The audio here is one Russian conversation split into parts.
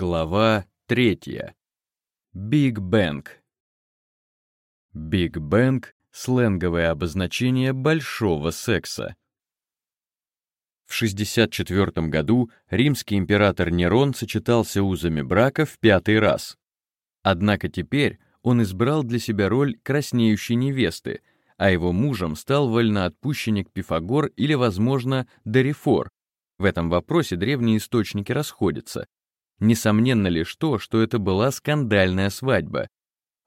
Глава третья. Big Bang. Big Bang — сленговое обозначение большого секса. В 64 году римский император Нерон сочетался узами брака в пятый раз. Однако теперь он избрал для себя роль краснеющей невесты, а его мужем стал вольноотпущенник Пифагор или, возможно, Дорифор. В этом вопросе древние источники расходятся, Несомненно лишь то, что это была скандальная свадьба.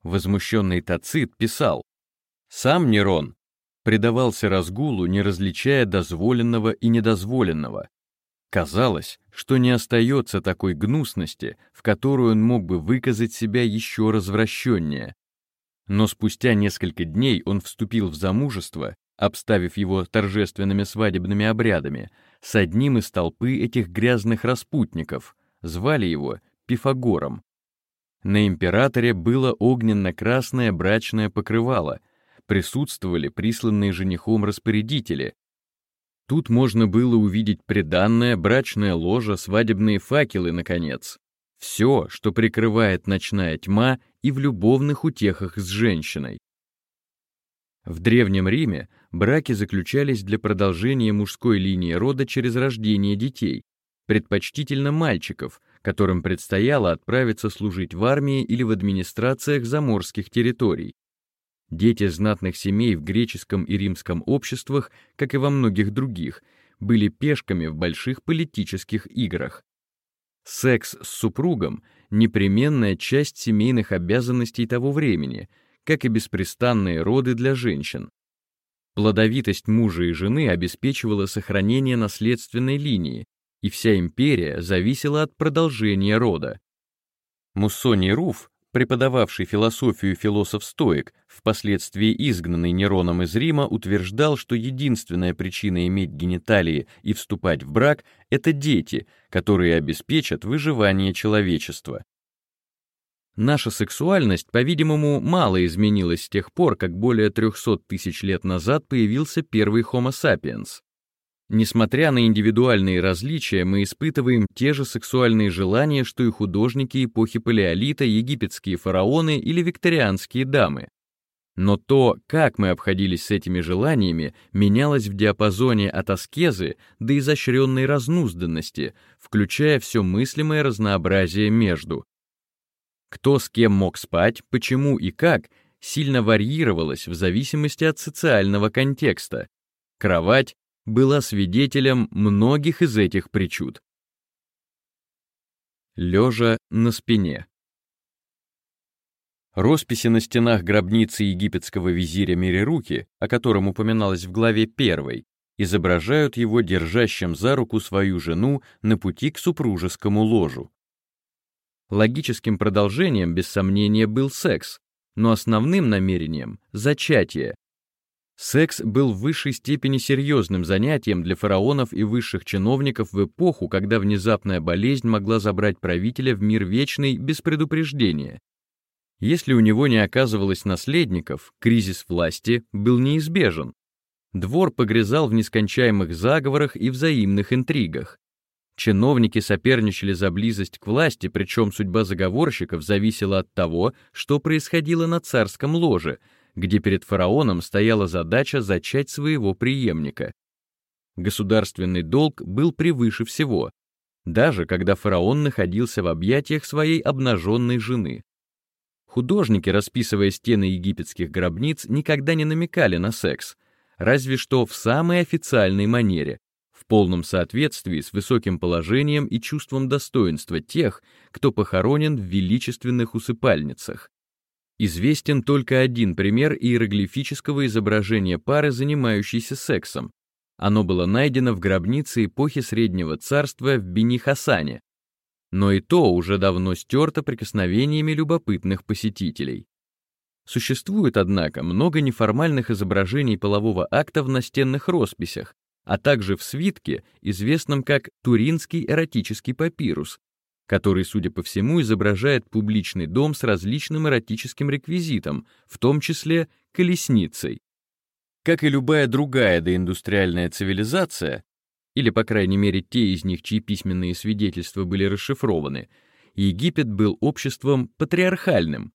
Возмущенный Тацит писал, «Сам Нерон предавался разгулу, не различая дозволенного и недозволенного. Казалось, что не остается такой гнусности, в которую он мог бы выказать себя еще развращеннее. Но спустя несколько дней он вступил в замужество, обставив его торжественными свадебными обрядами, с одним из толпы этих грязных распутников — Звали его Пифагором. На императоре было огненно-красное брачное покрывало, присутствовали присланные женихом распорядители. Тут можно было увидеть приданное, брачное ложе, свадебные факелы, наконец. Все, что прикрывает ночная тьма и в любовных утехах с женщиной. В Древнем Риме браки заключались для продолжения мужской линии рода через рождение детей, предпочтительно мальчиков, которым предстояло отправиться служить в армии или в администрациях заморских территорий. Дети знатных семей в греческом и римском обществах, как и во многих других, были пешками в больших политических играх. Секс с супругом — непременная часть семейных обязанностей того времени, как и беспрестанные роды для женщин. Плодовитость мужа и жены обеспечивала сохранение наследственной линии, и вся империя зависела от продолжения рода. Муссоний Руф, преподававший философию философ-стоик, впоследствии изгнанный Нероном из Рима, утверждал, что единственная причина иметь гениталии и вступать в брак — это дети, которые обеспечат выживание человечества. Наша сексуальность, по-видимому, мало изменилась с тех пор, как более 300 тысяч лет назад появился первый Homo sapiens. Несмотря на индивидуальные различия, мы испытываем те же сексуальные желания, что и художники эпохи Палеолита, египетские фараоны или викторианские дамы. Но то, как мы обходились с этими желаниями, менялось в диапазоне от аскезы до изощренной разнузданности, включая все мыслимое разнообразие между. Кто с кем мог спать, почему и как, сильно варьировалось в зависимости от социального контекста. Кровать, была свидетелем многих из этих причуд. Лежа на спине. Росписи на стенах гробницы египетского визиря Мерируки, о котором упоминалось в главе 1, изображают его держащим за руку свою жену на пути к супружескому ложу. Логическим продолжением, без сомнения, был секс, но основным намерением — зачатие, Секс был в высшей степени серьезным занятием для фараонов и высших чиновников в эпоху, когда внезапная болезнь могла забрать правителя в мир вечный без предупреждения. Если у него не оказывалось наследников, кризис власти был неизбежен. Двор погрязал в нескончаемых заговорах и взаимных интригах. Чиновники соперничали за близость к власти, причем судьба заговорщиков зависела от того, что происходило на царском ложе — где перед фараоном стояла задача зачать своего преемника. Государственный долг был превыше всего, даже когда фараон находился в объятиях своей обнаженной жены. Художники, расписывая стены египетских гробниц, никогда не намекали на секс, разве что в самой официальной манере, в полном соответствии с высоким положением и чувством достоинства тех, кто похоронен в величественных усыпальницах. Известен только один пример иероглифического изображения пары, занимающейся сексом. Оно было найдено в гробнице эпохи Среднего Царства в Бени-Хасане, но и то уже давно стерто прикосновениями любопытных посетителей. Существует, однако, много неформальных изображений полового акта в настенных росписях, а также в свитке, известном как Туринский эротический папирус, который, судя по всему, изображает публичный дом с различным эротическим реквизитом, в том числе колесницей. Как и любая другая доиндустриальная цивилизация, или, по крайней мере, те из них, чьи письменные свидетельства были расшифрованы, Египет был обществом патриархальным.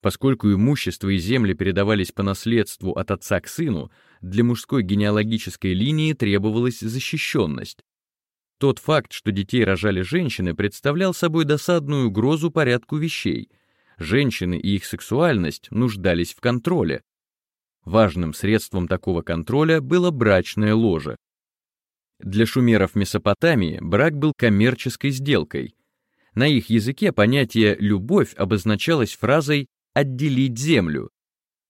Поскольку имущество и земли передавались по наследству от отца к сыну, для мужской генеалогической линии требовалась защищенность. Тот факт, что детей рожали женщины, представлял собой досадную угрозу порядку вещей. Женщины и их сексуальность нуждались в контроле. Важным средством такого контроля было брачное ложе. Для шумеров Месопотамии брак был коммерческой сделкой. На их языке понятие «любовь» обозначалось фразой «отделить землю».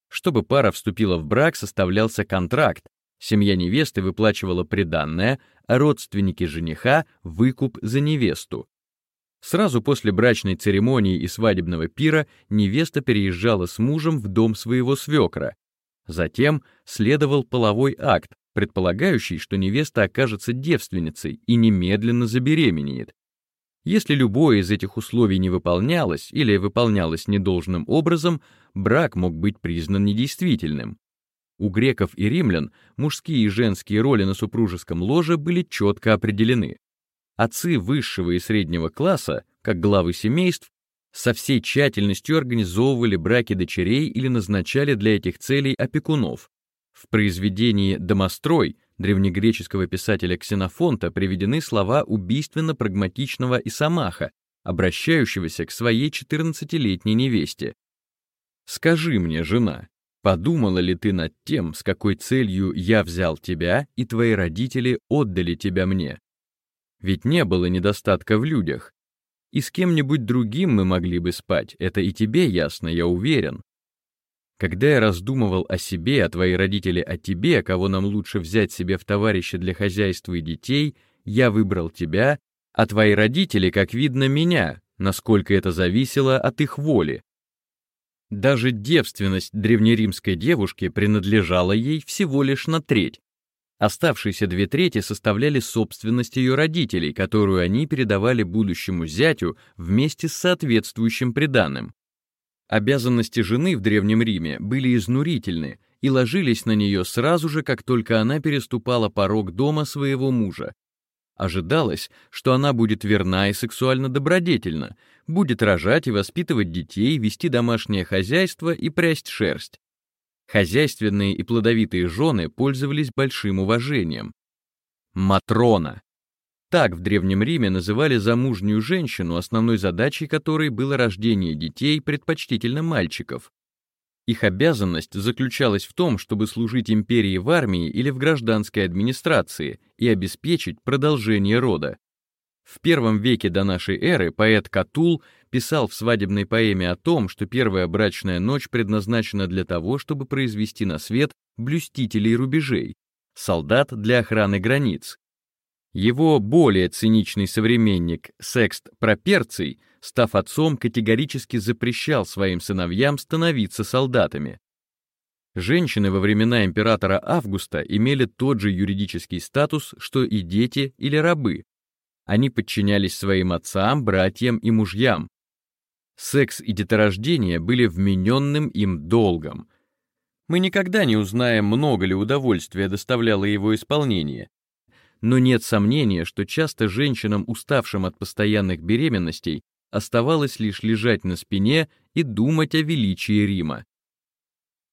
Чтобы пара вступила в брак, составлялся контракт, семья невесты выплачивала приданное, а родственники жениха — выкуп за невесту. Сразу после брачной церемонии и свадебного пира невеста переезжала с мужем в дом своего свекра. Затем следовал половой акт, предполагающий, что невеста окажется девственницей и немедленно забеременеет. Если любое из этих условий не выполнялось или выполнялось недолжным образом, брак мог быть признан недействительным. У греков и римлян мужские и женские роли на супружеском ложе были четко определены. Отцы высшего и среднего класса, как главы семейств, со всей тщательностью организовывали браки дочерей или назначали для этих целей опекунов. В произведении «Домострой» древнегреческого писателя Ксенофонта приведены слова убийственно-прагматичного Исамаха, обращающегося к своей 14-летней невесте. «Скажи мне, жена, подумала ли ты над тем, с какой целью я взял тебя и твои родители отдали тебя мне? Ведь не было недостатка в людях. И с кем-нибудь другим мы могли бы спать, это и тебе ясно, я уверен. Когда я раздумывал о себе, а твои родители о тебе, кого нам лучше взять себе в товарищи для хозяйства и детей, я выбрал тебя, а твои родители, как видно, меня, насколько это зависело от их воли. Даже девственность древнеримской девушки принадлежала ей всего лишь на треть. Оставшиеся две трети составляли собственность ее родителей, которую они передавали будущему зятю вместе с соответствующим приданым. Обязанности жены в Древнем Риме были изнурительны и ложились на нее сразу же, как только она переступала порог дома своего мужа. Ожидалось, что она будет верна и сексуально добродетельна, будет рожать и воспитывать детей, вести домашнее хозяйство и прясть шерсть. Хозяйственные и плодовитые жены пользовались большим уважением. Матрона так в Древнем Риме называли замужнюю женщину, основной задачей которой было рождение детей, предпочтительно мальчиков. Их обязанность заключалась в том, чтобы служить империи в армии или в гражданской администрации и обеспечить продолжение рода. В первом веке до нашей эры поэт Катул писал в свадебной поэме о том, что первая брачная ночь предназначена для того, чтобы произвести на свет блюстителей рубежей, солдат для охраны границ, его более циничный современник Секст Проперций, став отцом, категорически запрещал своим сыновьям становиться солдатами. Женщины во времена императора Августа имели тот же юридический статус, что и дети или рабы. Они подчинялись своим отцам, братьям и мужьям. Секс и деторождение были вмененным им долгом. Мы никогда не узнаем, много ли удовольствия доставляло его исполнение, но нет сомнения, что часто женщинам, уставшим от постоянных беременностей, оставалось лишь лежать на спине и думать о величии Рима.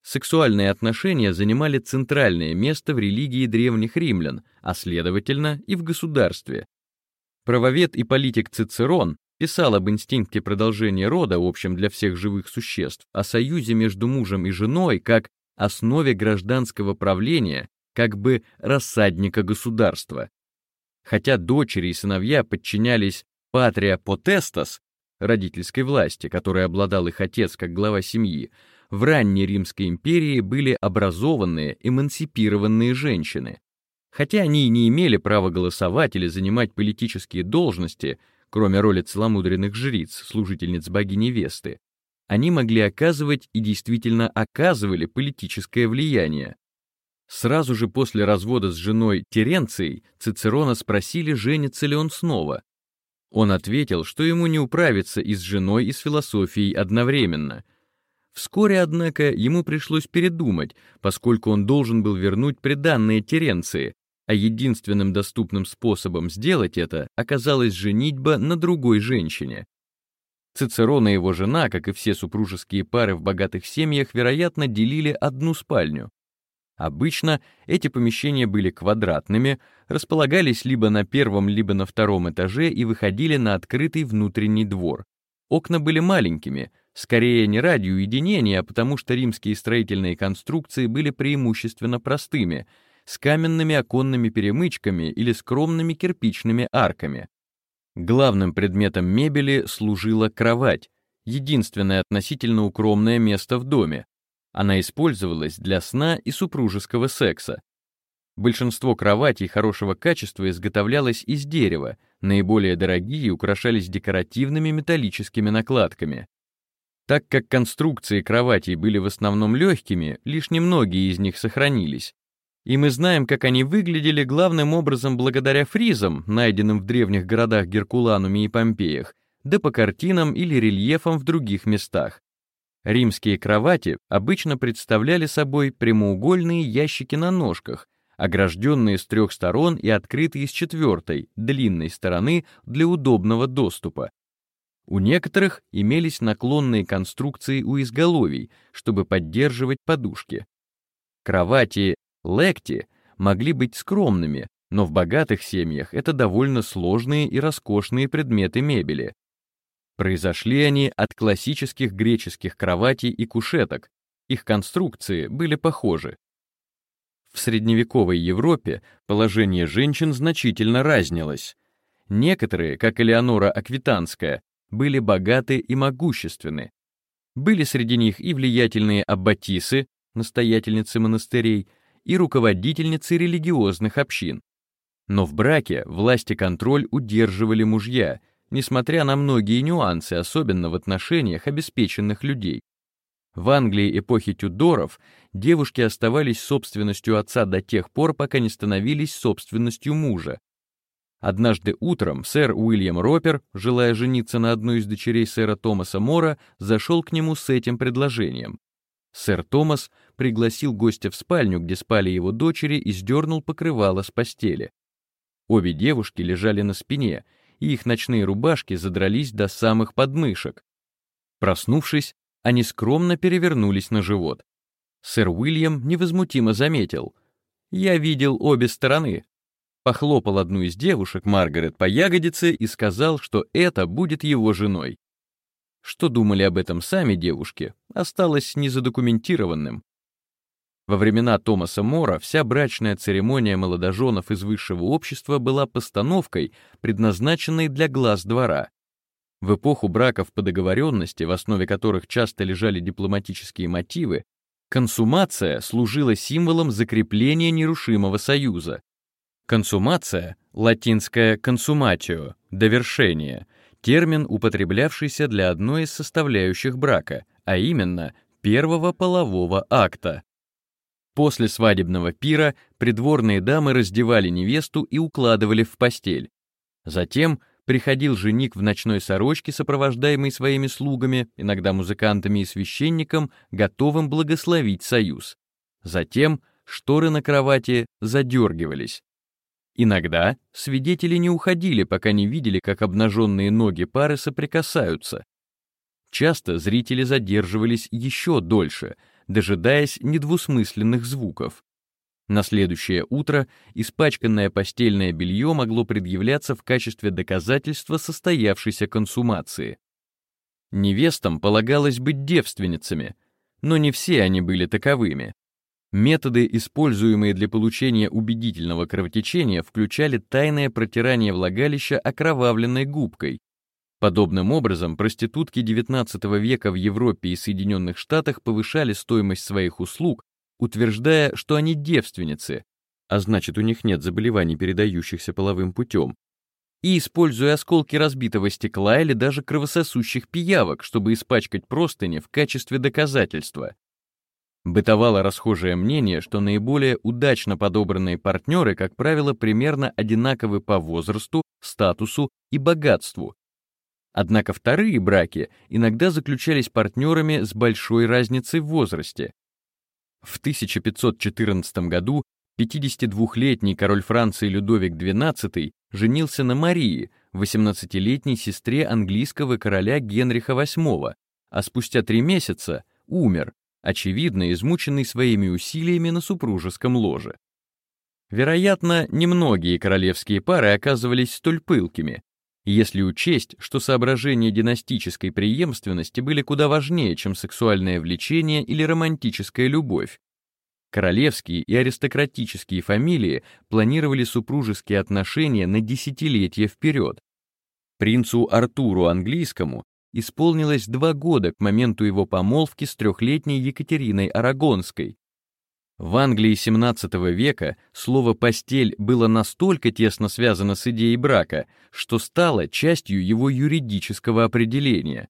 Сексуальные отношения занимали центральное место в религии древних римлян, а следовательно и в государстве. Правовед и политик Цицерон писал об инстинкте продолжения рода, общем для всех живых существ, о союзе между мужем и женой как основе гражданского правления как бы рассадника государства. Хотя дочери и сыновья подчинялись патрия потестас, родительской власти, которой обладал их отец как глава семьи, в ранней Римской империи были образованные, эмансипированные женщины. Хотя они и не имели права голосовать или занимать политические должности, кроме роли целомудренных жриц, служительниц богини-весты, они могли оказывать и действительно оказывали политическое влияние. Сразу же после развода с женой Теренцией Цицерона спросили, женится ли он снова. Он ответил, что ему не управиться и с женой, и с философией одновременно. Вскоре, однако, ему пришлось передумать, поскольку он должен был вернуть приданное Теренции, а единственным доступным способом сделать это оказалась женитьба на другой женщине. Цицерон и его жена, как и все супружеские пары в богатых семьях, вероятно, делили одну спальню. Обычно эти помещения были квадратными, располагались либо на первом, либо на втором этаже и выходили на открытый внутренний двор. Окна были маленькими, скорее не ради уединения, а потому что римские строительные конструкции были преимущественно простыми, с каменными оконными перемычками или скромными кирпичными арками. Главным предметом мебели служила кровать, единственное относительно укромное место в доме. Она использовалась для сна и супружеского секса. Большинство кроватей хорошего качества изготовлялось из дерева, наиболее дорогие украшались декоративными металлическими накладками. Так как конструкции кроватей были в основном легкими, лишь немногие из них сохранились, и мы знаем, как они выглядели главным образом благодаря фризам, найденным в древних городах Геркулануме и Помпеях, да по картинам или рельефам в других местах. Римские кровати обычно представляли собой прямоугольные ящики на ножках, огражденные с трех сторон и открытые с четвертой, длинной стороны для удобного доступа. У некоторых имелись наклонные конструкции у изголовий, чтобы поддерживать подушки. Кровати Лекти могли быть скромными, но в богатых семьях это довольно сложные и роскошные предметы мебели. Произошли они от классических греческих кроватей и кушеток, их конструкции были похожи. В средневековой Европе положение женщин значительно разнилось. Некоторые, как Элеонора Аквитанская, были богаты и могущественны. Были среди них и влиятельные аббатисы, настоятельницы монастырей, и руководительницы религиозных общин. Но в браке власть и контроль удерживали мужья, несмотря на многие нюансы, особенно в отношениях обеспеченных людей. В Англии эпохи Тюдоров девушки оставались собственностью отца до тех пор, пока не становились собственностью мужа. Однажды утром сэр Уильям Ропер, желая жениться на одной из дочерей сэра Томаса Мора, зашел к нему с этим предложением. Сэр Томас пригласил гостя в спальню, где спали его дочери, и сдернул покрывало с постели. Обе девушки лежали на спине, и их ночные рубашки задрались до самых подмышек. Проснувшись, они скромно перевернулись на живот. Сэр Уильям невозмутимо заметил. «Я видел обе стороны». Похлопал одну из девушек, Маргарет, по ягодице и сказал, что это будет его женой. Что думали об этом сами девушки, осталось незадокументированным. Во времена Томаса Мора вся брачная церемония молодоженов из высшего общества была постановкой, предназначенной для глаз двора. В эпоху браков по договоренности, в основе которых часто лежали дипломатические мотивы, консумация служила символом закрепления нерушимого союза. Консумация, латинское «consumatio» — довершение — термин, употреблявшийся для одной из составляющих брака, а именно первого полового акта. После свадебного пира придворные дамы раздевали невесту и укладывали в постель. Затем приходил жених в ночной сорочке, сопровождаемый своими слугами, иногда музыкантами и священником, готовым благословить союз. Затем шторы на кровати задергивались. Иногда свидетели не уходили, пока не видели, как обнаженные ноги пары соприкасаются. Часто зрители задерживались еще дольше, дожидаясь недвусмысленных звуков. На следующее утро испачканное постельное белье могло предъявляться в качестве доказательства состоявшейся консумации. Невестам полагалось быть девственницами, но не все они были таковыми. Методы, используемые для получения убедительного кровотечения, включали тайное протирание влагалища окровавленной губкой. Подобным образом, проститутки XIX века в Европе и Соединенных Штатах повышали стоимость своих услуг, утверждая, что они девственницы, а значит у них нет заболеваний, передающихся половым путем, и используя осколки разбитого стекла или даже кровососущих пиявок, чтобы испачкать простыни в качестве доказательства. Бытовало расхожее мнение, что наиболее удачно подобранные партнеры, как правило, примерно одинаковы по возрасту, статусу и богатству. Однако вторые браки иногда заключались партнерами с большой разницей в возрасте. В 1514 году 52-летний король Франции Людовик XII женился на Марии, 18-летней сестре английского короля Генриха VIII, а спустя три месяца умер, очевидно измученный своими усилиями на супружеском ложе. Вероятно, немногие королевские пары оказывались столь пылкими, если учесть, что соображения династической преемственности были куда важнее, чем сексуальное влечение или романтическая любовь. Королевские и аристократические фамилии планировали супружеские отношения на десятилетия вперед. Принцу Артуру Английскому исполнилось два года к моменту его помолвки с трехлетней Екатериной Арагонской, в Англии XVII века слово «постель» было настолько тесно связано с идеей брака, что стало частью его юридического определения.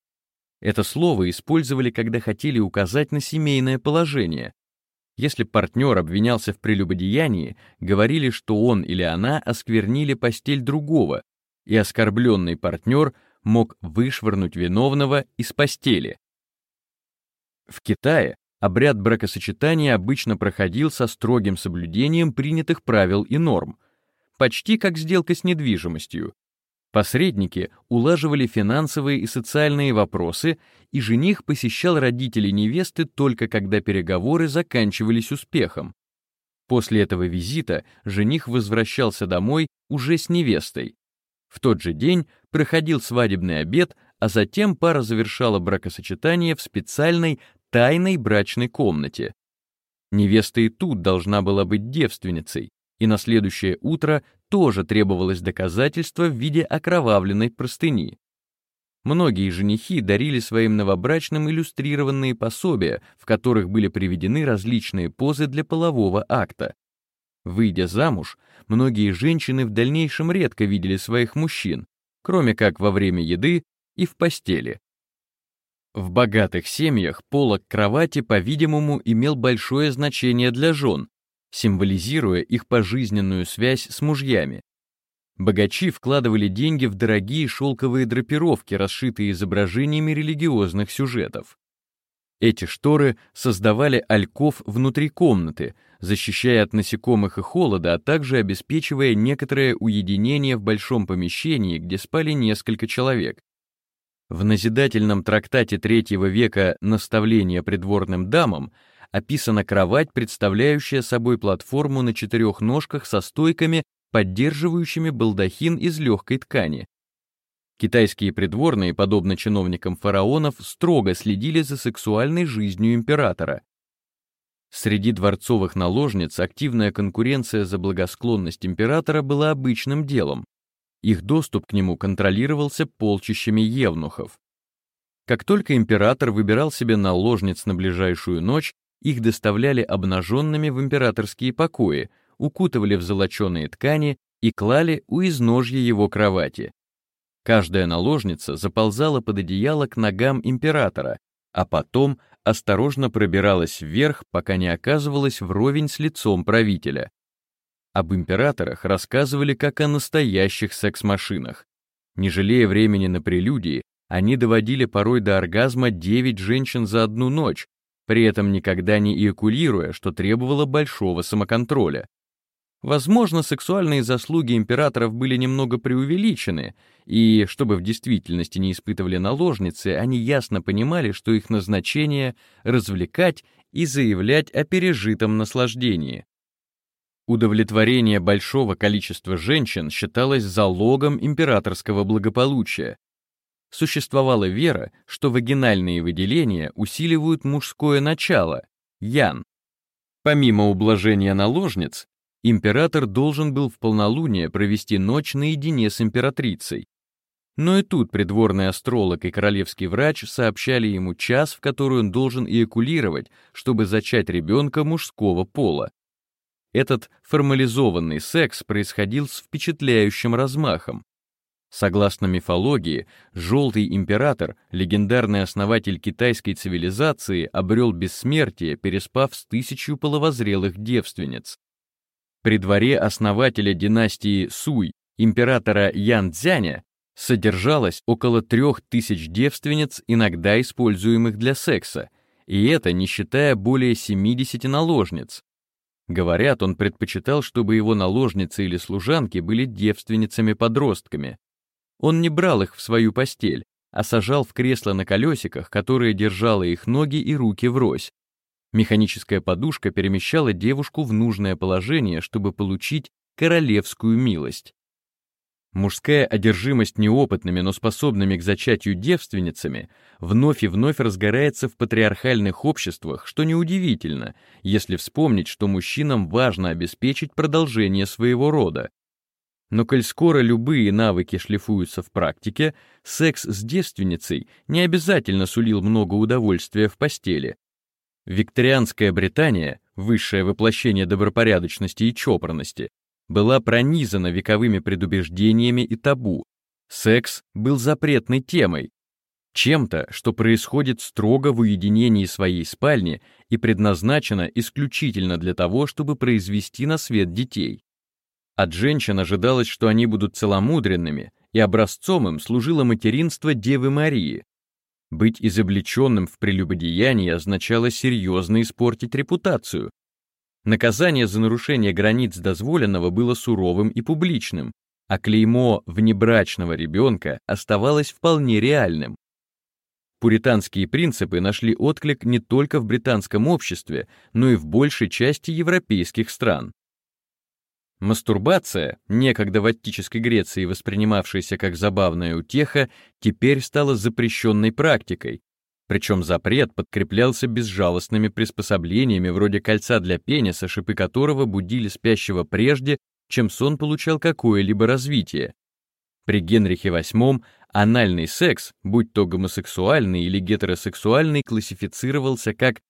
Это слово использовали, когда хотели указать на семейное положение. Если партнер обвинялся в прелюбодеянии, говорили, что он или она осквернили постель другого, и оскорбленный партнер мог вышвырнуть виновного из постели. В Китае Обряд бракосочетания обычно проходил со строгим соблюдением принятых правил и норм, почти как сделка с недвижимостью. Посредники улаживали финансовые и социальные вопросы, и жених посещал родителей невесты только когда переговоры заканчивались успехом. После этого визита жених возвращался домой уже с невестой. В тот же день проходил свадебный обед, а затем пара завершала бракосочетание в специальной тайной брачной комнате. Невеста и тут должна была быть девственницей, и на следующее утро тоже требовалось доказательство в виде окровавленной простыни. Многие женихи дарили своим новобрачным иллюстрированные пособия, в которых были приведены различные позы для полового акта. Выйдя замуж, многие женщины в дальнейшем редко видели своих мужчин, кроме как во время еды и в постели. В богатых семьях полок кровати, по-видимому, имел большое значение для жен, символизируя их пожизненную связь с мужьями. Богачи вкладывали деньги в дорогие шелковые драпировки, расшитые изображениями религиозных сюжетов. Эти шторы создавали альков внутри комнаты, защищая от насекомых и холода, а также обеспечивая некоторое уединение в большом помещении, где спали несколько человек. В назидательном трактате третьего века «Наставление придворным дамам» описана кровать, представляющая собой платформу на четырех ножках со стойками, поддерживающими балдахин из легкой ткани. Китайские придворные, подобно чиновникам фараонов, строго следили за сексуальной жизнью императора. Среди дворцовых наложниц активная конкуренция за благосклонность императора была обычным делом, их доступ к нему контролировался полчищами евнухов. Как только император выбирал себе наложниц на ближайшую ночь, их доставляли обнаженными в императорские покои, укутывали в золоченые ткани и клали у изножья его кровати. Каждая наложница заползала под одеяло к ногам императора, а потом осторожно пробиралась вверх, пока не оказывалась вровень с лицом правителя. Об императорах рассказывали как о настоящих секс-машинах. Не жалея времени на прелюдии, они доводили порой до оргазма 9 женщин за одну ночь, при этом никогда не эякулируя, что требовало большого самоконтроля. Возможно, сексуальные заслуги императоров были немного преувеличены, и, чтобы в действительности не испытывали наложницы, они ясно понимали, что их назначение — развлекать и заявлять о пережитом наслаждении. Удовлетворение большого количества женщин считалось залогом императорского благополучия. Существовала вера, что вагинальные выделения усиливают мужское начало, ян. Помимо ублажения наложниц, император должен был в полнолуние провести ночь наедине с императрицей. Но и тут придворный астролог и королевский врач сообщали ему час, в который он должен эякулировать, чтобы зачать ребенка мужского пола. Этот формализованный секс происходил с впечатляющим размахом. Согласно мифологии, Желтый Император, легендарный основатель китайской цивилизации, обрел бессмертие, переспав с тысячью половозрелых девственниц. При дворе основателя династии Суй, императора Ян Цзяня, содержалось около трех тысяч девственниц, иногда используемых для секса, и это не считая более 70 наложниц, Говорят, он предпочитал, чтобы его наложницы или служанки были девственницами-подростками. Он не брал их в свою постель, а сажал в кресло на колесиках, которое держало их ноги и руки врозь. Механическая подушка перемещала девушку в нужное положение, чтобы получить королевскую милость. Мужская одержимость неопытными, но способными к зачатию девственницами вновь и вновь разгорается в патриархальных обществах, что неудивительно, если вспомнить, что мужчинам важно обеспечить продолжение своего рода. Но коль скоро любые навыки шлифуются в практике, секс с девственницей не обязательно сулил много удовольствия в постели. Викторианская Британия, высшее воплощение добропорядочности и чопорности, была пронизана вековыми предубеждениями и табу. Секс был запретной темой, чем-то, что происходит строго в уединении своей спальни и предназначено исключительно для того, чтобы произвести на свет детей. От женщин ожидалось, что они будут целомудренными, и образцом им служило материнство Девы Марии. Быть изобличенным в прелюбодеянии означало серьезно испортить репутацию, Наказание за нарушение границ дозволенного было суровым и публичным, а клеймо внебрачного ребенка оставалось вполне реальным. Пуританские принципы нашли отклик не только в британском обществе, но и в большей части европейских стран. Мастурбация, некогда в аттической Греции воспринимавшаяся как забавная утеха, теперь стала запрещенной практикой, причем запрет подкреплялся безжалостными приспособлениями вроде кольца для пениса, шипы которого будили спящего прежде, чем сон получал какое-либо развитие. При Генрихе VIII анальный секс, будь то гомосексуальный или гетеросексуальный, классифицировался как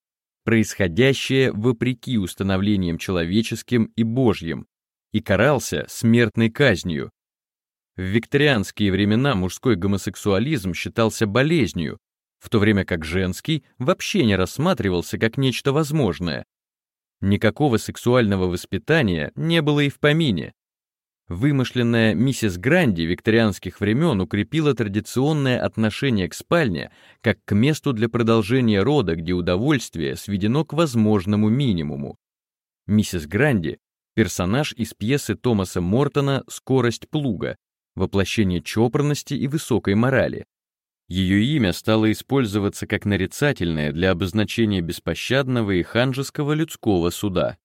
происходящее вопреки установлениям человеческим и божьим и карался смертной казнью. В викторианские времена мужской гомосексуализм считался болезнью, в то время как женский вообще не рассматривался как нечто возможное. Никакого сексуального воспитания не было и в помине. Вымышленная миссис Гранди викторианских времен укрепила традиционное отношение к спальне как к месту для продолжения рода, где удовольствие сведено к возможному минимуму. Миссис Гранди — персонаж из пьесы Томаса Мортона «Скорость плуга», воплощение чопорности и высокой морали. Ее имя стало использоваться как нарицательное для обозначения беспощадного и ханжеского людского суда.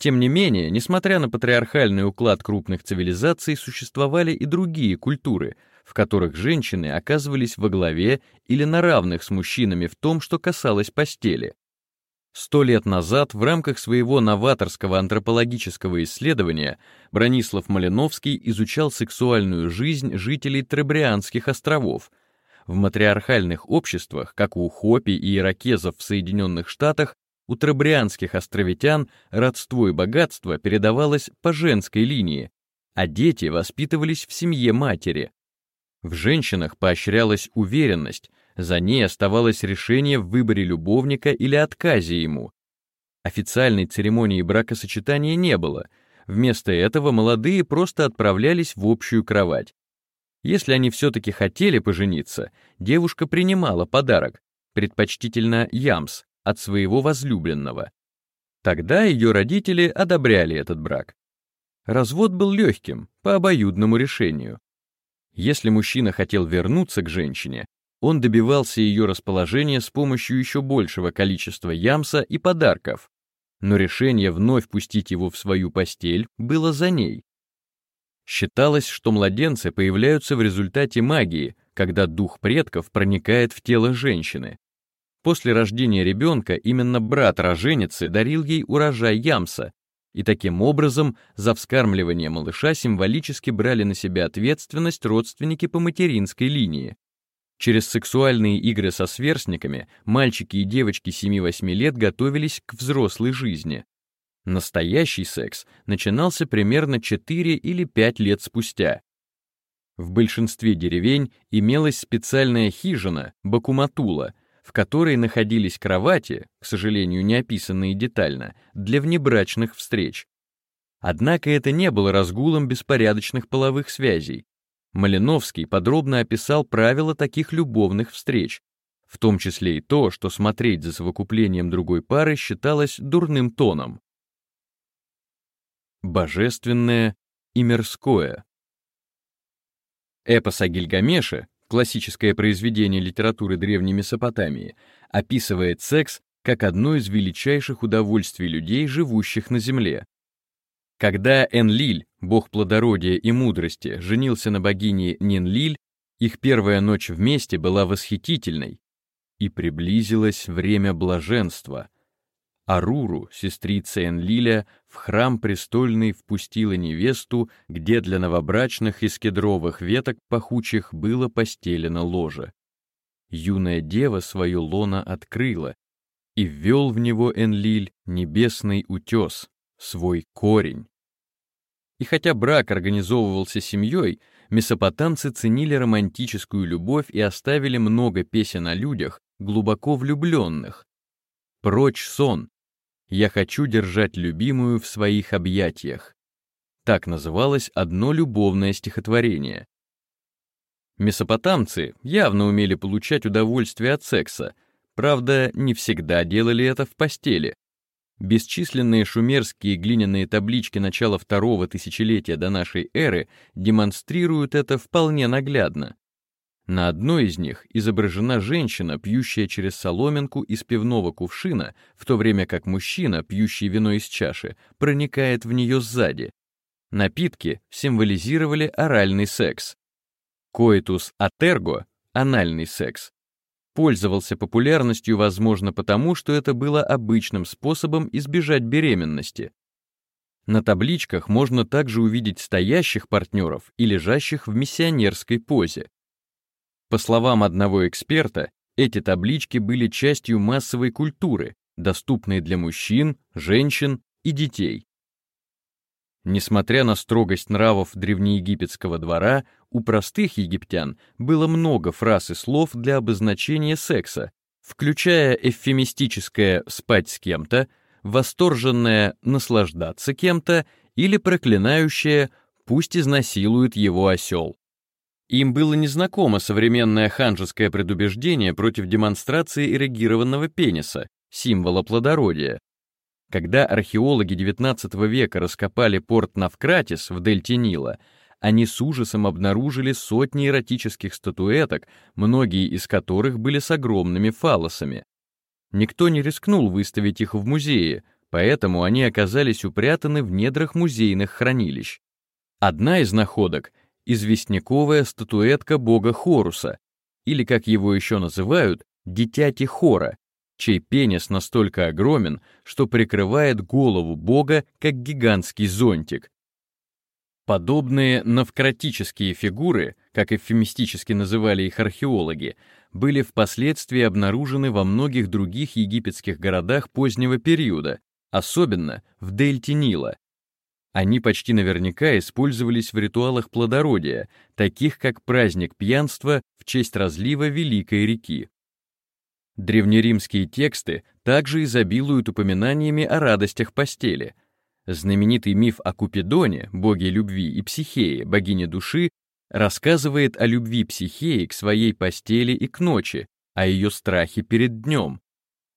Тем не менее, несмотря на патриархальный уклад крупных цивилизаций, существовали и другие культуры, в которых женщины оказывались во главе или на равных с мужчинами в том, что касалось постели. Сто лет назад в рамках своего новаторского антропологического исследования Бронислав Малиновский изучал сексуальную жизнь жителей Требрианских островов — в матриархальных обществах, как у хопи и иракезов в Соединенных Штатах, у трабрианских островитян родство и богатство передавалось по женской линии, а дети воспитывались в семье матери. В женщинах поощрялась уверенность, за ней оставалось решение в выборе любовника или отказе ему. Официальной церемонии бракосочетания не было, вместо этого молодые просто отправлялись в общую кровать. Если они все-таки хотели пожениться, девушка принимала подарок, предпочтительно ямс, от своего возлюбленного. Тогда ее родители одобряли этот брак. Развод был легким, по обоюдному решению. Если мужчина хотел вернуться к женщине, он добивался ее расположения с помощью еще большего количества ямса и подарков, но решение вновь пустить его в свою постель было за ней. Считалось, что младенцы появляются в результате магии, когда дух предков проникает в тело женщины. После рождения ребенка именно брат роженицы дарил ей урожай ямса, и таким образом за вскармливание малыша символически брали на себя ответственность родственники по материнской линии. Через сексуальные игры со сверстниками мальчики и девочки 7-8 лет готовились к взрослой жизни. Настоящий секс начинался примерно 4 или 5 лет спустя. В большинстве деревень имелась специальная хижина, бакуматула, в которой находились кровати, к сожалению, не описанные детально, для внебрачных встреч. Однако это не было разгулом беспорядочных половых связей. Малиновский подробно описал правила таких любовных встреч, в том числе и то, что смотреть за совокуплением другой пары считалось дурным тоном. божественное и мирское. Эпос о Гильгамеше, классическое произведение литературы Древней Месопотамии, описывает секс как одно из величайших удовольствий людей, живущих на Земле. Когда Энлиль, бог плодородия и мудрости, женился на богине Нинлиль, их первая ночь вместе была восхитительной, и приблизилось время блаженства. Аруру, сестрица Энлиля, в храм престольный впустила невесту, где для новобрачных из кедровых веток пахучих было постелено ложе. Юная дева свою лона открыла, и ввел в него Энлиль небесный утес, свой корень. И хотя брак организовывался семьей, месопотамцы ценили романтическую любовь и оставили много песен о людях, глубоко влюбленных. Прочь сон. Я хочу держать любимую в своих объятиях. Так называлось одно любовное стихотворение. Месопотамцы явно умели получать удовольствие от секса, правда, не всегда делали это в постели. Бесчисленные шумерские глиняные таблички начала второго тысячелетия до нашей эры демонстрируют это вполне наглядно. На одной из них изображена женщина, пьющая через соломинку из пивного кувшина, в то время как мужчина, пьющий вино из чаши, проникает в нее сзади. Напитки символизировали оральный секс. Коитус атерго — анальный секс. Пользовался популярностью, возможно, потому, что это было обычным способом избежать беременности. На табличках можно также увидеть стоящих партнеров и лежащих в миссионерской позе. По словам одного эксперта, эти таблички были частью массовой культуры, доступной для мужчин, женщин и детей. Несмотря на строгость нравов древнеегипетского двора, у простых египтян было много фраз и слов для обозначения секса, включая эвфемистическое «спать с кем-то», восторженное «наслаждаться кем-то» или проклинающее «пусть изнасилует его осел». Им было незнакомо современное ханжеское предубеждение против демонстрации эрегированного пениса, символа плодородия. Когда археологи XIX века раскопали порт Навкратис в дельте Нила, они с ужасом обнаружили сотни эротических статуэток, многие из которых были с огромными фалосами. Никто не рискнул выставить их в музее, поэтому они оказались упрятаны в недрах музейных хранилищ. Одна из находок — известняковая статуэтка бога Хоруса, или, как его еще называют, дитяти Хора, чей пенис настолько огромен, что прикрывает голову бога, как гигантский зонтик. Подобные навкратические фигуры, как эвфемистически называли их археологи, были впоследствии обнаружены во многих других египетских городах позднего периода, особенно в дельте Нила, они почти наверняка использовались в ритуалах плодородия, таких как праздник пьянства в честь разлива Великой реки. Древнеримские тексты также изобилуют упоминаниями о радостях постели. Знаменитый миф о Купидоне, боге любви, и Психее, богине души, рассказывает о любви Психеи к своей постели и к ночи, о ее страхе перед днем.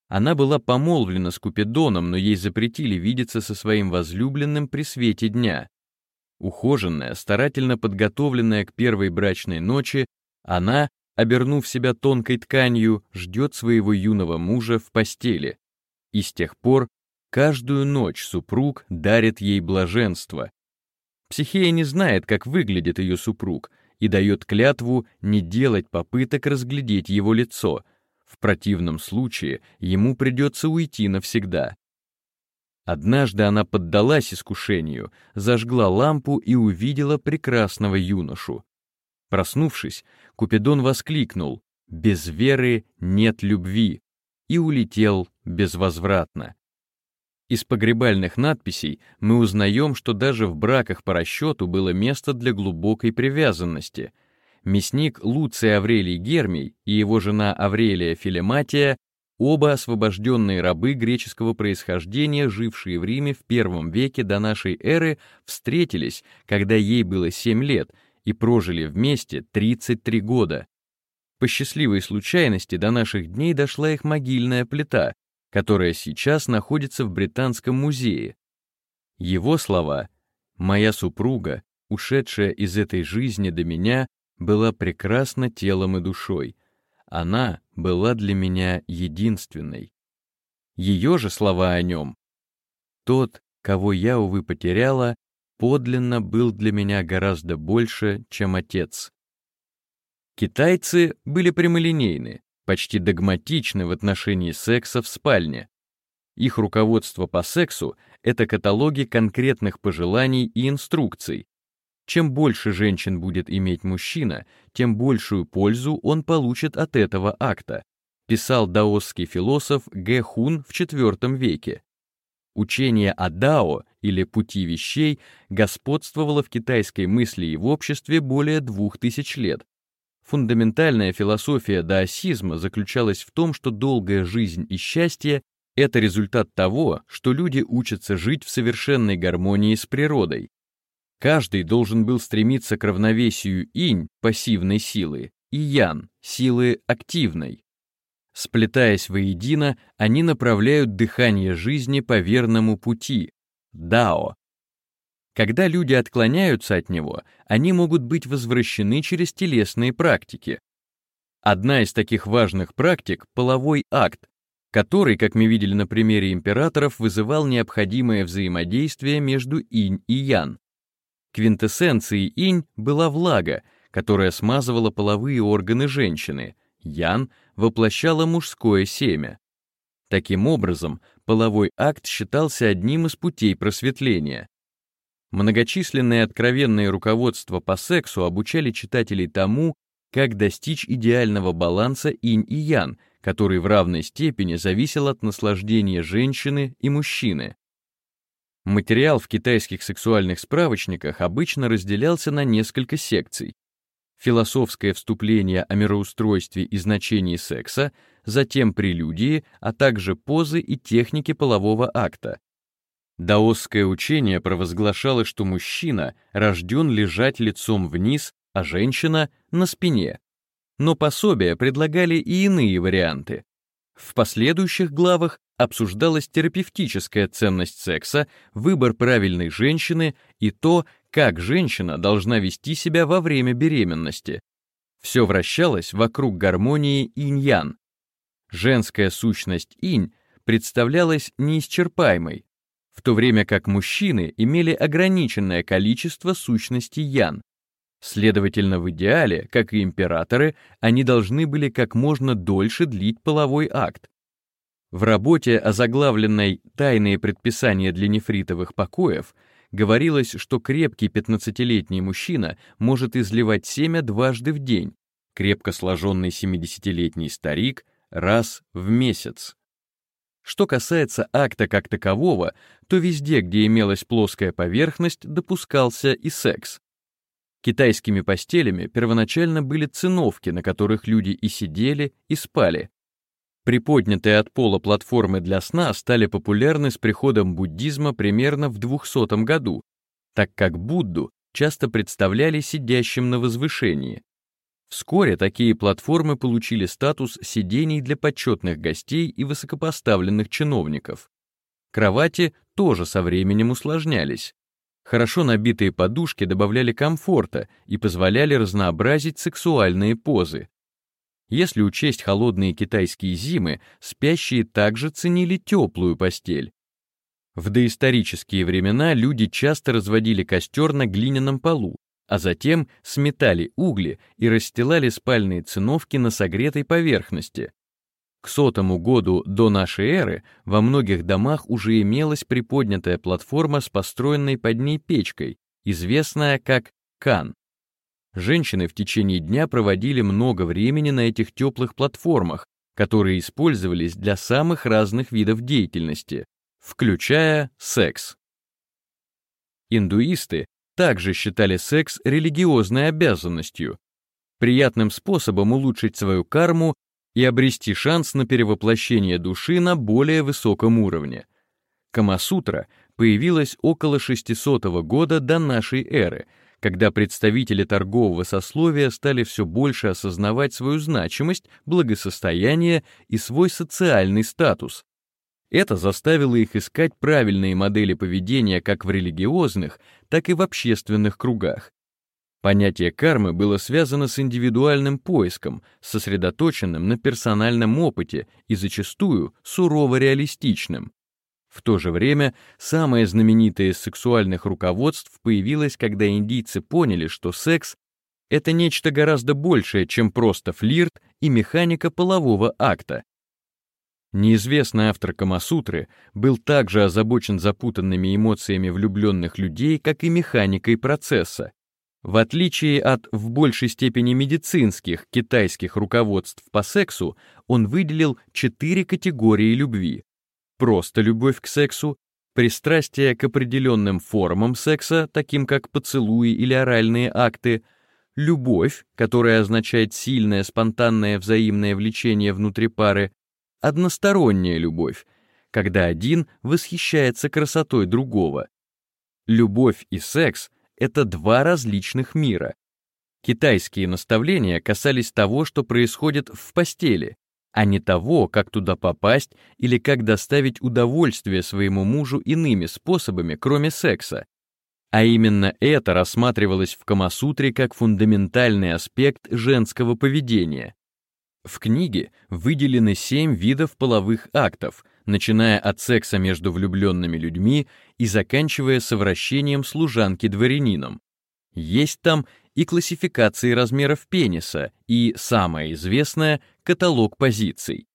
Она была помолвлена с Купидоном, но ей запретили видеться со своим возлюбленным при свете дня. Ухоженная, старательно подготовленная к первой брачной ночи, она, обернув себя тонкой тканью, ждет своего юного мужа в постели. И с тех пор каждую ночь супруг дарит ей блаженство. Психея не знает, как выглядит ее супруг, и дает клятву не делать попыток разглядеть его лицо — в противном случае ему придется уйти навсегда. Однажды она поддалась искушению, зажгла лампу и увидела прекрасного юношу. Проснувшись, Купидон воскликнул «Без веры нет любви» и улетел безвозвратно. Из погребальных надписей мы узнаем, что даже в браках по расчету было место для глубокой привязанности — Мясник Луций Аврелий Гермий и его жена Аврелия Филематия, оба освобожденные рабы греческого происхождения, жившие в Риме в первом веке до нашей эры, встретились, когда ей было 7 лет, и прожили вместе 33 года. По счастливой случайности до наших дней дошла их могильная плита, которая сейчас находится в Британском музее. Его слова Моя супруга, ушедшая из этой жизни до меня, была прекрасна телом и душой. Она была для меня единственной. Ее же слова о нем. Тот, кого я, увы, потеряла, подлинно был для меня гораздо больше, чем отец. Китайцы были прямолинейны, почти догматичны в отношении секса в спальне. Их руководство по сексу — это каталоги конкретных пожеланий и инструкций. Чем больше женщин будет иметь мужчина, тем большую пользу он получит от этого акта, писал даосский философ Гэ Хун в IV веке. Учение о Дао или пути вещей господствовало в китайской мысли и в обществе более двух тысяч лет. Фундаментальная философия даосизма заключалась в том, что долгая жизнь и счастье это результат того, что люди учатся жить в совершенной гармонии с природой. Каждый должен был стремиться к равновесию инь, пассивной силы, и ян, силы активной. Сплетаясь воедино, они направляют дыхание жизни по верному пути, дао. Когда люди отклоняются от него, они могут быть возвращены через телесные практики. Одна из таких важных практик — половой акт, который, как мы видели на примере императоров, вызывал необходимое взаимодействие между инь и ян. Квинтэссенцией инь была влага, которая смазывала половые органы женщины, ян воплощала мужское семя. Таким образом, половой акт считался одним из путей просветления. Многочисленные откровенные руководства по сексу обучали читателей тому, как достичь идеального баланса инь и ян, который в равной степени зависел от наслаждения женщины и мужчины. Материал в китайских сексуальных справочниках обычно разделялся на несколько секций. Философское вступление о мироустройстве и значении секса, затем прелюдии, а также позы и техники полового акта. Даосское учение провозглашало, что мужчина рожден лежать лицом вниз, а женщина — на спине но пособия предлагали и иные варианты. В последующих главах обсуждалась терапевтическая ценность секса, выбор правильной женщины и то, как женщина должна вести себя во время беременности. Все вращалось вокруг гармонии инь-ян. Женская сущность инь представлялась неисчерпаемой, в то время как мужчины имели ограниченное количество сущностей ян. Следовательно, в идеале, как и императоры, они должны были как можно дольше длить половой акт. В работе, озаглавленной «Тайные предписания для нефритовых покоев», говорилось, что крепкий 15-летний мужчина может изливать семя дважды в день, крепко сложенный 70-летний старик — раз в месяц. Что касается акта как такового, то везде, где имелась плоская поверхность, допускался и секс. Китайскими постелями первоначально были циновки, на которых люди и сидели, и спали. Приподнятые от пола платформы для сна стали популярны с приходом буддизма примерно в 200 году, так как Будду часто представляли сидящим на возвышении. Вскоре такие платформы получили статус сидений для почетных гостей и высокопоставленных чиновников. Кровати тоже со временем усложнялись. Хорошо набитые подушки добавляли комфорта и позволяли разнообразить сексуальные позы. Если учесть холодные китайские зимы, спящие также ценили теплую постель. В доисторические времена люди часто разводили костер на глиняном полу, а затем сметали угли и расстилали спальные циновки на согретой поверхности. К сотому году до нашей эры во многих домах уже имелась приподнятая платформа с построенной под ней печкой, известная как кан. Женщины в течение дня проводили много времени на этих теплых платформах, которые использовались для самых разных видов деятельности, включая секс. Индуисты также считали секс религиозной обязанностью. Приятным способом улучшить свою карму и обрести шанс на перевоплощение души на более высоком уровне. Камасутра появилась около 600 года до нашей эры, когда представители торгового сословия стали все больше осознавать свою значимость, благосостояние и свой социальный статус. Это заставило их искать правильные модели поведения как в религиозных, так и в общественных кругах. Понятие кармы было связано с индивидуальным поиском, сосредоточенным на персональном опыте и зачастую сурово реалистичным. В то же время самое знаменитое из сексуальных руководств появилось, когда индийцы поняли, что секс — это нечто гораздо большее, чем просто флирт и механика полового акта. Неизвестный автор Камасутры был также озабочен запутанными эмоциями влюбленных людей, как и механикой процесса. В отличие от в большей степени медицинских китайских руководств по сексу, он выделил четыре категории любви. Просто любовь к сексу, пристрастие к определенным формам секса, таким как поцелуи или оральные акты, любовь, которая означает сильное спонтанное взаимное влечение внутри пары, односторонняя любовь, когда один восхищается красотой другого. Любовь и секс — это два различных мира. Китайские наставления касались того, что происходит в постели, а не того, как туда попасть или как доставить удовольствие своему мужу иными способами, кроме секса. А именно это рассматривалось в Камасутре как фундаментальный аспект женского поведения. В книге выделены семь видов половых актов, начиная от секса между влюбленными людьми и заканчивая совращением служанки дворянином. Есть там и классификации размеров пениса, и, самое известное, каталог позиций.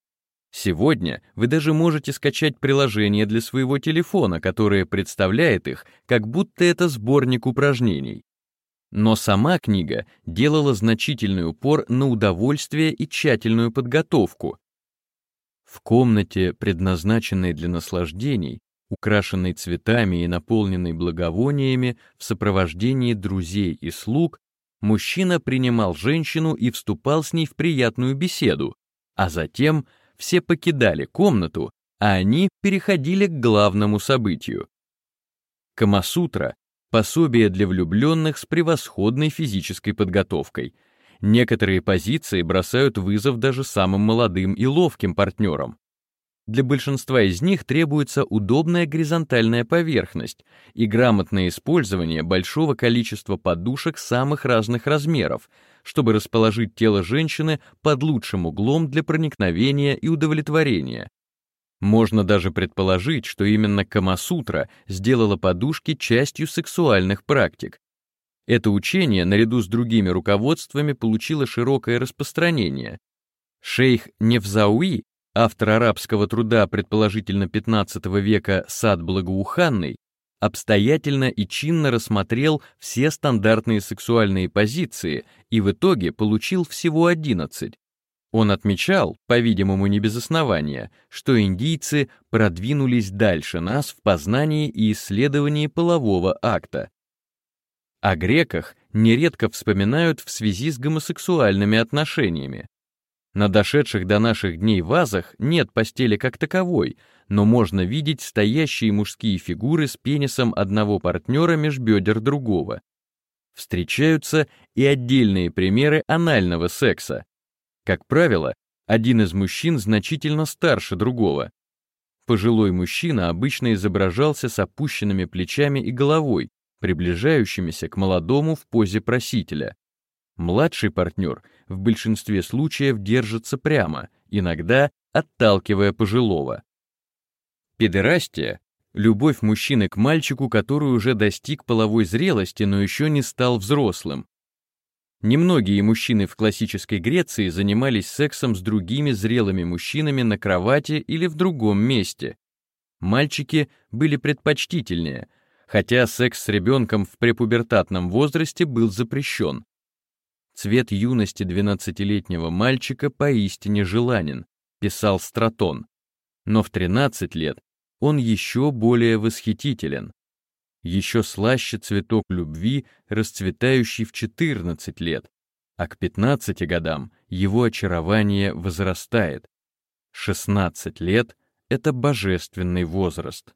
Сегодня вы даже можете скачать приложение для своего телефона, которое представляет их, как будто это сборник упражнений. Но сама книга делала значительный упор на удовольствие и тщательную подготовку. В комнате, предназначенной для наслаждений, украшенной цветами и наполненной благовониями, в сопровождении друзей и слуг, мужчина принимал женщину и вступал с ней в приятную беседу, а затем все покидали комнату, а они переходили к главному событию. Камасутра пособие для влюбленных с превосходной физической подготовкой. Некоторые позиции бросают вызов даже самым молодым и ловким партнерам. Для большинства из них требуется удобная горизонтальная поверхность и грамотное использование большого количества подушек самых разных размеров, чтобы расположить тело женщины под лучшим углом для проникновения и удовлетворения, можно даже предположить, что именно Камасутра сделала подушки частью сексуальных практик. Это учение, наряду с другими руководствами, получило широкое распространение. Шейх Невзауи, автор арабского труда, предположительно 15 века «Сад благоуханный», обстоятельно и чинно рассмотрел все стандартные сексуальные позиции и в итоге получил всего 11. Он отмечал, по-видимому не без основания, что индийцы продвинулись дальше нас в познании и исследовании полового акта. О греках нередко вспоминают в связи с гомосексуальными отношениями. На дошедших до наших дней вазах нет постели как таковой, но можно видеть стоящие мужские фигуры с пенисом одного партнера меж бедер другого. Встречаются и отдельные примеры анального секса, как правило, один из мужчин значительно старше другого. Пожилой мужчина обычно изображался с опущенными плечами и головой, приближающимися к молодому в позе просителя. Младший партнер в большинстве случаев держится прямо, иногда отталкивая пожилого. Педерастия — любовь мужчины к мальчику, который уже достиг половой зрелости, но еще не стал взрослым, Немногие мужчины в классической Греции занимались сексом с другими зрелыми мужчинами на кровати или в другом месте. Мальчики были предпочтительнее, хотя секс с ребенком в препубертатном возрасте был запрещен. Цвет юности 12-летнего мальчика поистине желанен, писал Стратон. Но в 13 лет он еще более восхитителен еще слаще цветок любви, расцветающий в 14 лет, а к 15 годам его очарование возрастает. 16 лет — это божественный возраст.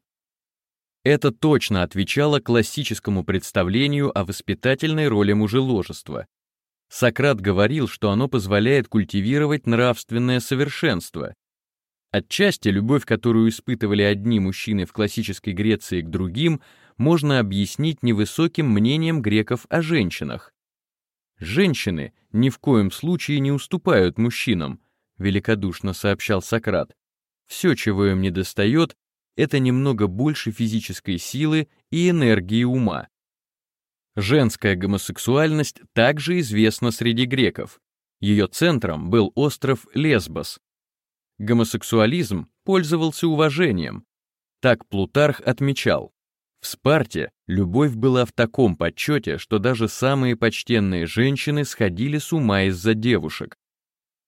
Это точно отвечало классическому представлению о воспитательной роли мужеложества. Сократ говорил, что оно позволяет культивировать нравственное совершенство. Отчасти любовь, которую испытывали одни мужчины в классической Греции к другим, можно объяснить невысоким мнением греков о женщинах. «Женщины ни в коем случае не уступают мужчинам», великодушно сообщал Сократ. «Все, чего им недостает, это немного больше физической силы и энергии ума. Женская гомосексуальность также известна среди греков. Ее центром был остров Лесбос. Гомосексуализм пользовался уважением. Так Плутарх отмечал. В Спарте любовь была в таком почете, что даже самые почтенные женщины сходили с ума из-за девушек.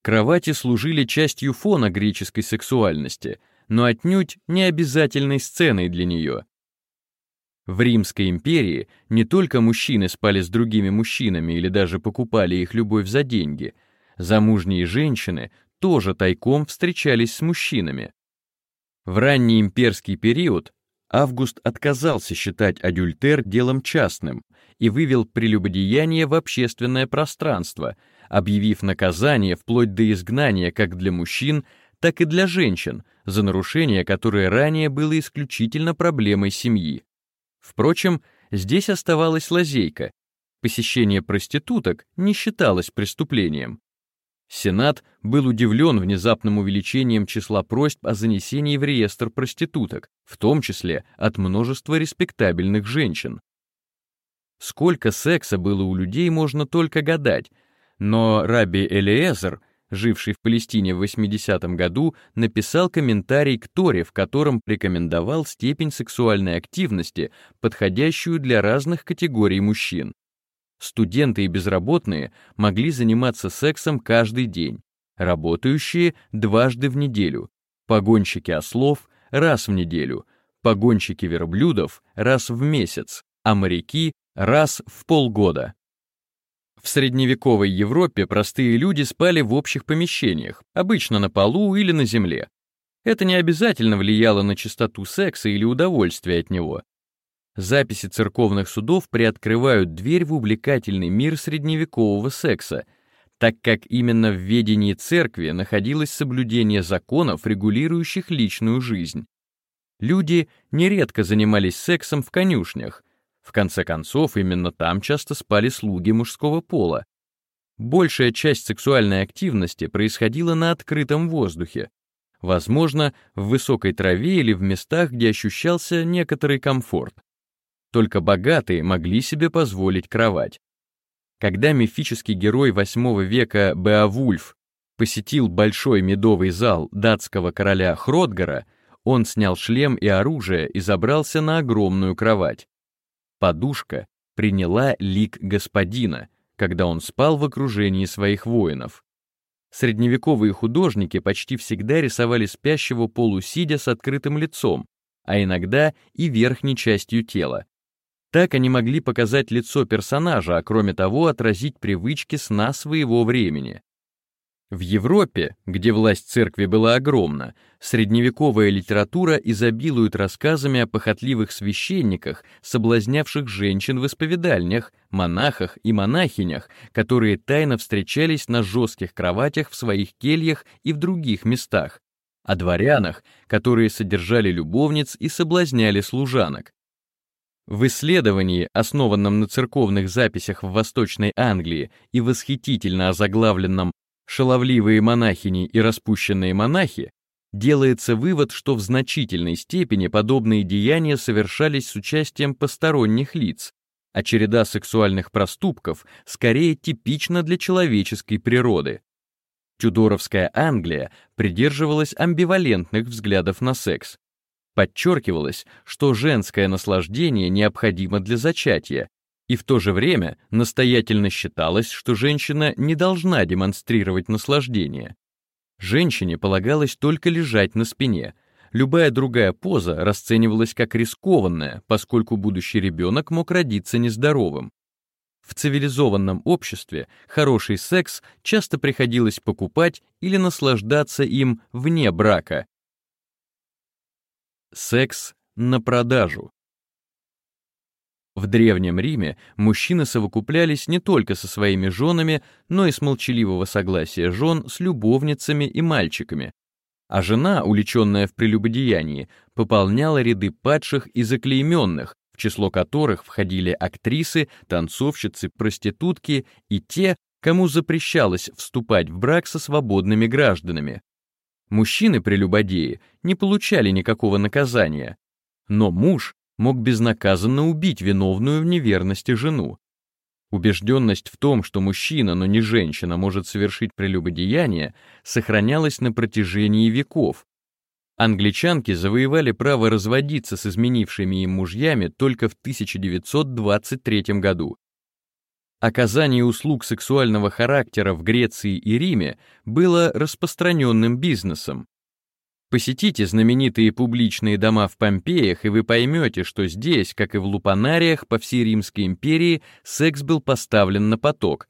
Кровати служили частью фона греческой сексуальности, но отнюдь не обязательной сценой для нее. В Римской империи не только мужчины спали с другими мужчинами или даже покупали их любовь за деньги, замужние женщины тоже тайком встречались с мужчинами. В ранний имперский период Август отказался считать адюльтер делом частным и вывел прелюбодеяние в общественное пространство, объявив наказание вплоть до изгнания как для мужчин, так и для женщин за нарушение, которое ранее было исключительно проблемой семьи. Впрочем, здесь оставалась лазейка. Посещение проституток не считалось преступлением. Сенат был удивлен внезапным увеличением числа просьб о занесении в реестр проституток, в том числе от множества респектабельных женщин. Сколько секса было у людей, можно только гадать, но Раби Элиезер живший в Палестине в 80-м году, написал комментарий к Торе, в котором рекомендовал степень сексуальной активности, подходящую для разных категорий мужчин. Студенты и безработные могли заниматься сексом каждый день, работающие дважды в неделю, погонщики ослов раз в неделю, погонщики верблюдов раз в месяц, а моряки раз в полгода. В средневековой Европе простые люди спали в общих помещениях, обычно на полу или на земле. Это не обязательно влияло на частоту секса или удовольствия от него. Записи церковных судов приоткрывают дверь в увлекательный мир средневекового секса, так как именно в ведении церкви находилось соблюдение законов, регулирующих личную жизнь. Люди нередко занимались сексом в конюшнях, в конце концов, именно там часто спали слуги мужского пола. Большая часть сексуальной активности происходила на открытом воздухе, возможно, в высокой траве или в местах, где ощущался некоторый комфорт. Только богатые могли себе позволить кровать. Когда мифический герой VIII века Беовульф посетил большой медовый зал датского короля Хродгара, он снял шлем и оружие и забрался на огромную кровать. Подушка приняла лик господина, когда он спал в окружении своих воинов. Средневековые художники почти всегда рисовали спящего полусидя с открытым лицом, а иногда и верхней частью тела. Так они могли показать лицо персонажа, а кроме того отразить привычки сна своего времени. В Европе, где власть церкви была огромна, средневековая литература изобилует рассказами о похотливых священниках, соблазнявших женщин в исповедальнях, монахах и монахинях, которые тайно встречались на жестких кроватях в своих кельях и в других местах, о дворянах, которые содержали любовниц и соблазняли служанок. В исследовании, основанном на церковных записях в Восточной Англии и восхитительно озаглавленном шаловливые монахини и распущенные монахи, делается вывод, что в значительной степени подобные деяния совершались с участием посторонних лиц, а череда сексуальных проступков скорее типична для человеческой природы. Тюдоровская Англия придерживалась амбивалентных взглядов на секс. Подчеркивалось, что женское наслаждение необходимо для зачатия, и в то же время настоятельно считалось, что женщина не должна демонстрировать наслаждение. Женщине полагалось только лежать на спине. Любая другая поза расценивалась как рискованная, поскольку будущий ребенок мог родиться нездоровым. В цивилизованном обществе хороший секс часто приходилось покупать или наслаждаться им вне брака. Секс на продажу. В Древнем Риме мужчины совокуплялись не только со своими женами, но и с молчаливого согласия жен с любовницами и мальчиками. а жена, увлеченная в прелюбодеянии, пополняла ряды падших и заклейменных, в число которых входили актрисы, танцовщицы, проститутки и те, кому запрещалось вступать в брак со свободными гражданами. Мужчины-прелюбодеи не получали никакого наказания, но муж мог безнаказанно убить виновную в неверности жену. Убежденность в том, что мужчина, но не женщина, может совершить прелюбодеяние, сохранялась на протяжении веков. Англичанки завоевали право разводиться с изменившими им мужьями только в 1923 году. Оказание услуг сексуального характера в Греции и Риме было распространенным бизнесом. Посетите знаменитые публичные дома в Помпеях, и вы поймете, что здесь, как и в Лупанариях по всей Римской империи, секс был поставлен на поток.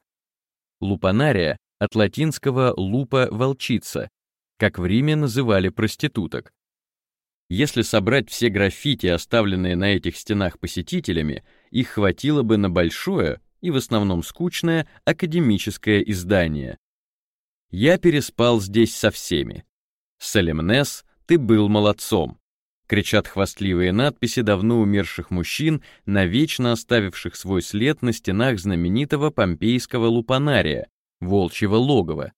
Лупанария от латинского «лупа» — волчица, как в Риме называли проституток. Если собрать все граффити, оставленные на этих стенах посетителями, их хватило бы на большое, и в основном скучное академическое издание. Я переспал здесь со всеми. Салемнес, ты был молодцом. Кричат хвастливые надписи давно умерших мужчин, навечно оставивших свой след на стенах знаменитого помпейского лупанария, волчьего логова.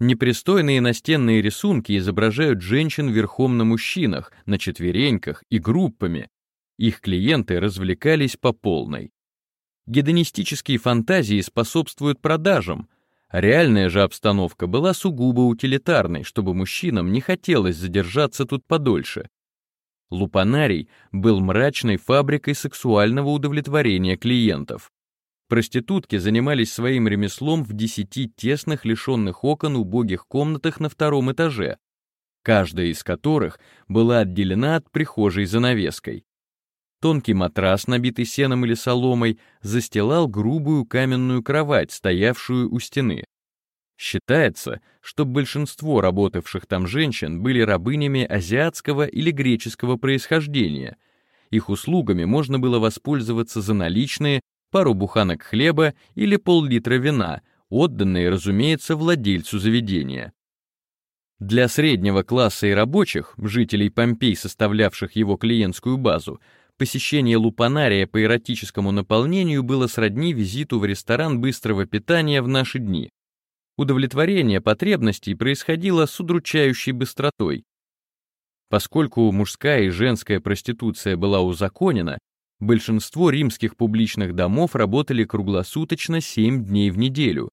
Непристойные настенные рисунки изображают женщин верхом на мужчинах, на четвереньках и группами. Их клиенты развлекались по полной. Гедонистические фантазии способствуют продажам. Реальная же обстановка была сугубо утилитарной, чтобы мужчинам не хотелось задержаться тут подольше. Лупанарий был мрачной фабрикой сексуального удовлетворения клиентов. Проститутки занимались своим ремеслом в десяти тесных, лишенных окон убогих комнатах на втором этаже, каждая из которых была отделена от прихожей занавеской. Тонкий матрас, набитый сеном или соломой, застилал грубую каменную кровать, стоявшую у стены. Считается, что большинство работавших там женщин были рабынями азиатского или греческого происхождения. Их услугами можно было воспользоваться за наличные, пару буханок хлеба или пол-литра вина, отданные, разумеется, владельцу заведения. Для среднего класса и рабочих, жителей Помпей, составлявших его клиентскую базу, посещение лупанария по эротическому наполнению было сродни визиту в ресторан быстрого питания в наши дни. Удовлетворение потребностей происходило с удручающей быстротой. Поскольку мужская и женская проституция была узаконена, большинство римских публичных домов работали круглосуточно 7 дней в неделю.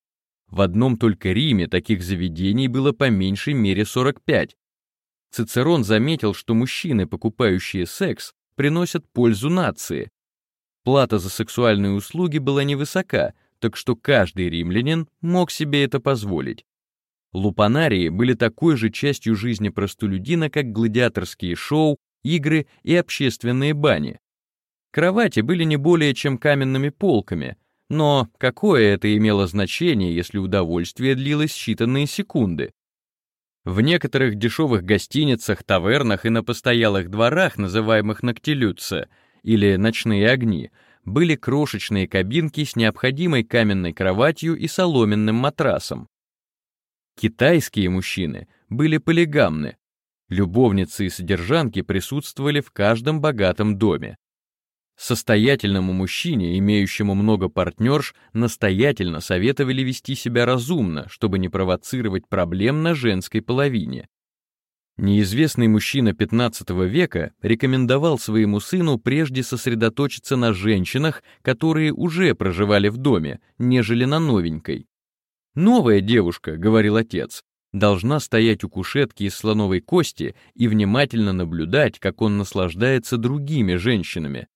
В одном только Риме таких заведений было по меньшей мере 45. Цицерон заметил, что мужчины, покупающие секс, приносят пользу нации. Плата за сексуальные услуги была невысока, так что каждый римлянин мог себе это позволить. Лупанарии были такой же частью жизни простолюдина, как гладиаторские шоу, игры и общественные бани. Кровати были не более чем каменными полками, но какое это имело значение, если удовольствие длилось считанные секунды? В некоторых дешевых гостиницах, тавернах и на постоялых дворах, называемых ногтелюцца, или ночные огни, были крошечные кабинки с необходимой каменной кроватью и соломенным матрасом. Китайские мужчины были полигамны. Любовницы и содержанки присутствовали в каждом богатом доме. Состоятельному мужчине, имеющему много партнерш, настоятельно советовали вести себя разумно, чтобы не провоцировать проблем на женской половине. Неизвестный мужчина 15 века рекомендовал своему сыну прежде сосредоточиться на женщинах, которые уже проживали в доме, нежели на новенькой. «Новая девушка», — говорил отец, должна стоять у кушетки из слоновой кости и внимательно наблюдать, как он наслаждается другими женщинами,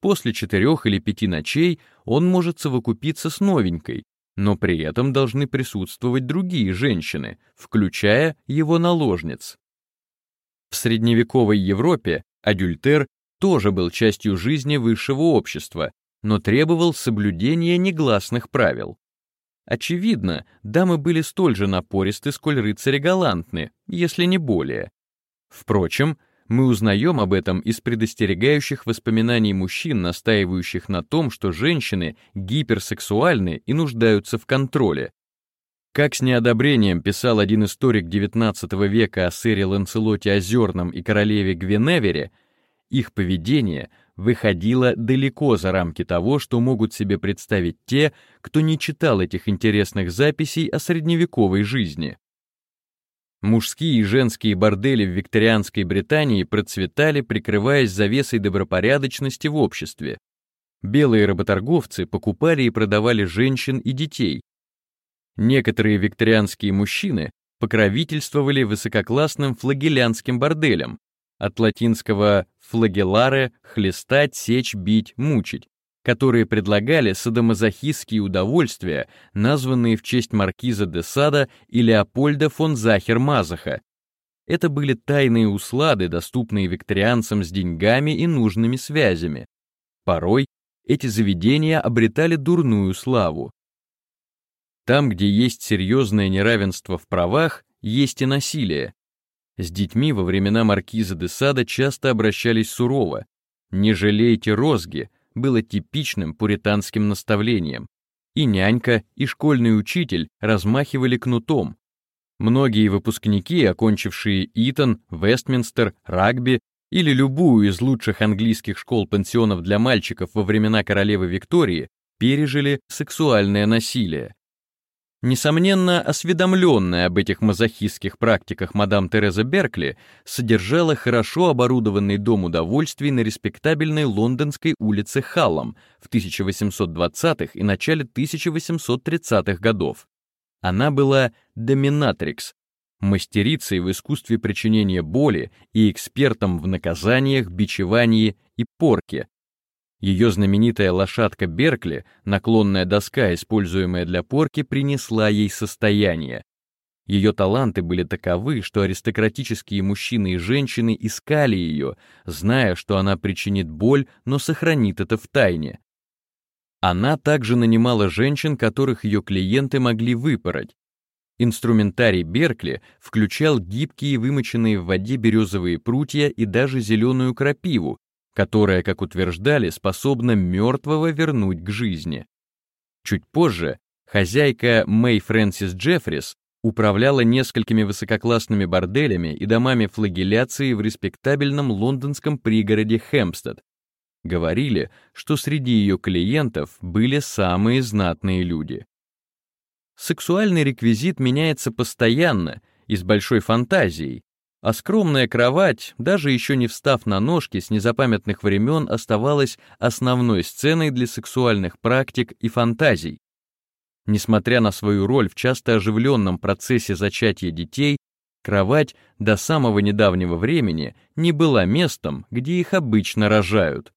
После четырех или пяти ночей он может совокупиться с новенькой, но при этом должны присутствовать другие женщины, включая его наложниц. В средневековой Европе адюльтер тоже был частью жизни высшего общества, но требовал соблюдения негласных правил. Очевидно, дамы были столь же напористы, сколь рыцари галантны, если не более. Впрочем, мы узнаем об этом из предостерегающих воспоминаний мужчин, настаивающих на том, что женщины гиперсексуальны и нуждаются в контроле. Как с неодобрением писал один историк XIX века о сэре Ланселоте Озерном и королеве Гвиневере, их поведение выходило далеко за рамки того, что могут себе представить те, кто не читал этих интересных записей о средневековой жизни. Мужские и женские бордели в викторианской Британии процветали, прикрываясь завесой добропорядочности в обществе. Белые работорговцы покупали и продавали женщин и детей. Некоторые викторианские мужчины покровительствовали высококлассным флагелянским борделям, от латинского «флагеларе» — хлестать, сечь, бить, мучить, которые предлагали садомазохистские удовольствия, названные в честь маркиза де Сада и Леопольда фон Захер-Мазаха. Это были тайные услады, доступные викторианцам с деньгами и нужными связями. Порой эти заведения обретали дурную славу. Там, где есть серьезное неравенство в правах, есть и насилие. С детьми во времена маркиза де Сада часто обращались сурово. «Не жалейте розги», было типичным пуританским наставлением. И нянька, и школьный учитель размахивали кнутом. Многие выпускники, окончившие Итон, Вестминстер, Рагби или любую из лучших английских школ-пансионов для мальчиков во времена королевы Виктории, пережили сексуальное насилие. Несомненно, осведомленная об этих мазохистских практиках мадам Тереза Беркли содержала хорошо оборудованный дом удовольствий на респектабельной лондонской улице Халлом в 1820-х и начале 1830-х годов. Она была доминатрикс, мастерицей в искусстве причинения боли и экспертом в наказаниях, бичевании и порке, ее знаменитая лошадка Беркли, наклонная доска, используемая для порки, принесла ей состояние. Ее таланты были таковы, что аристократические мужчины и женщины искали ее, зная, что она причинит боль, но сохранит это в тайне. Она также нанимала женщин, которых ее клиенты могли выпороть. Инструментарий Беркли включал гибкие вымоченные в воде березовые прутья и даже зеленую крапиву, которая, как утверждали, способна мертвого вернуть к жизни. Чуть позже хозяйка Мэй Фрэнсис Джеффрис управляла несколькими высококлассными борделями и домами флагеляции в респектабельном лондонском пригороде Хэмпстед. Говорили, что среди ее клиентов были самые знатные люди. Сексуальный реквизит меняется постоянно и с большой фантазией, а скромная кровать, даже еще не встав на ножки, с незапамятных времен оставалась основной сценой для сексуальных практик и фантазий. Несмотря на свою роль в часто оживленном процессе зачатия детей, кровать до самого недавнего времени не была местом, где их обычно рожают.